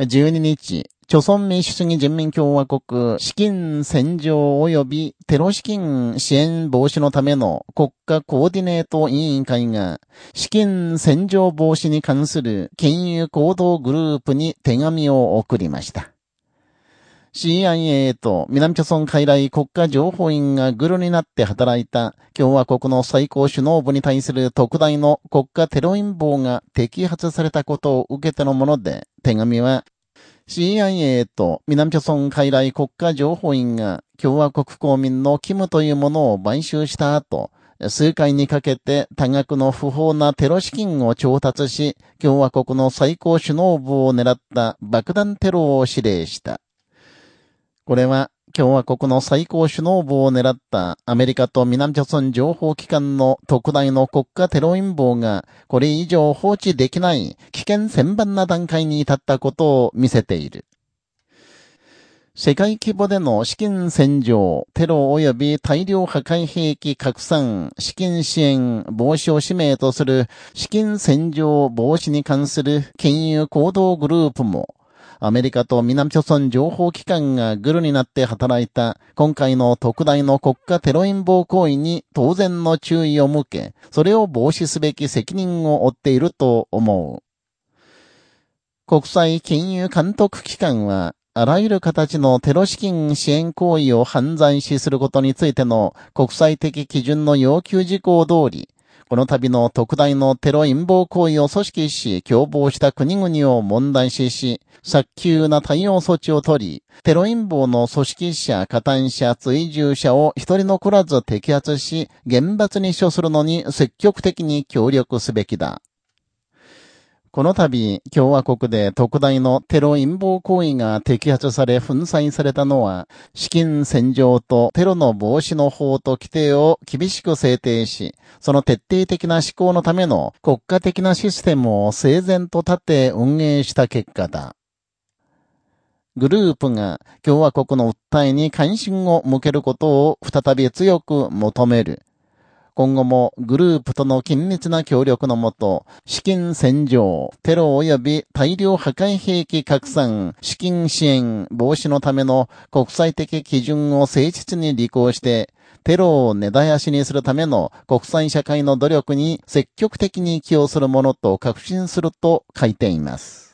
12日、朝鮮民主主義人民共和国資金洗浄及びテロ資金支援防止のための国家コーディネート委員会が資金洗浄防止に関する金融行動グループに手紙を送りました。CIA と南朝鮮海来国家情報院がグルになって働いた共和国の最高首脳部に対する特大の国家テロ陰謀が摘発されたことを受けてのもので、手紙は CIA と南朝鮮海来国家情報院が共和国公民のキムというものを買収した後、数回にかけて多額の不法なテロ資金を調達し、共和国の最高首脳部を狙った爆弾テロを指令した。これは共和国の最高首脳部を狙ったアメリカと南朝鮮情報機関の特大の国家テロ陰謀がこれ以上放置できない危険千番な段階に至ったことを見せている。世界規模での資金洗浄、テロ及び大量破壊兵器拡散、資金支援、防止を使命とする資金洗浄防止に関する金融行動グループもアメリカと南朝鮮情報機関がグルになって働いた今回の特大の国家テロ陰謀行為に当然の注意を向け、それを防止すべき責任を負っていると思う。国際金融監督機関は、あらゆる形のテロ資金支援行為を犯罪視することについての国際的基準の要求事項通り、この度の特大のテロ陰謀行為を組織し、共謀した国々を問題視し、早急な対応措置を取り、テロ陰謀の組織者、加担者、追従者を一人残らず摘発し、厳罰に処するのに積極的に協力すべきだ。この度、共和国で特大のテロ陰謀行為が摘発され粉砕されたのは、資金洗浄とテロの防止の法と規定を厳しく制定し、その徹底的な施行のための国家的なシステムを整然と立て運営した結果だ。グループが共和国の訴えに関心を向けることを再び強く求める。今後もグループとの緊密な協力のもと、資金洗浄、テロ及び大量破壊兵器拡散、資金支援、防止のための国際的基準を誠実に履行して、テロを根絶やしにするための国際社会の努力に積極的に寄与するものと確信すると書いています。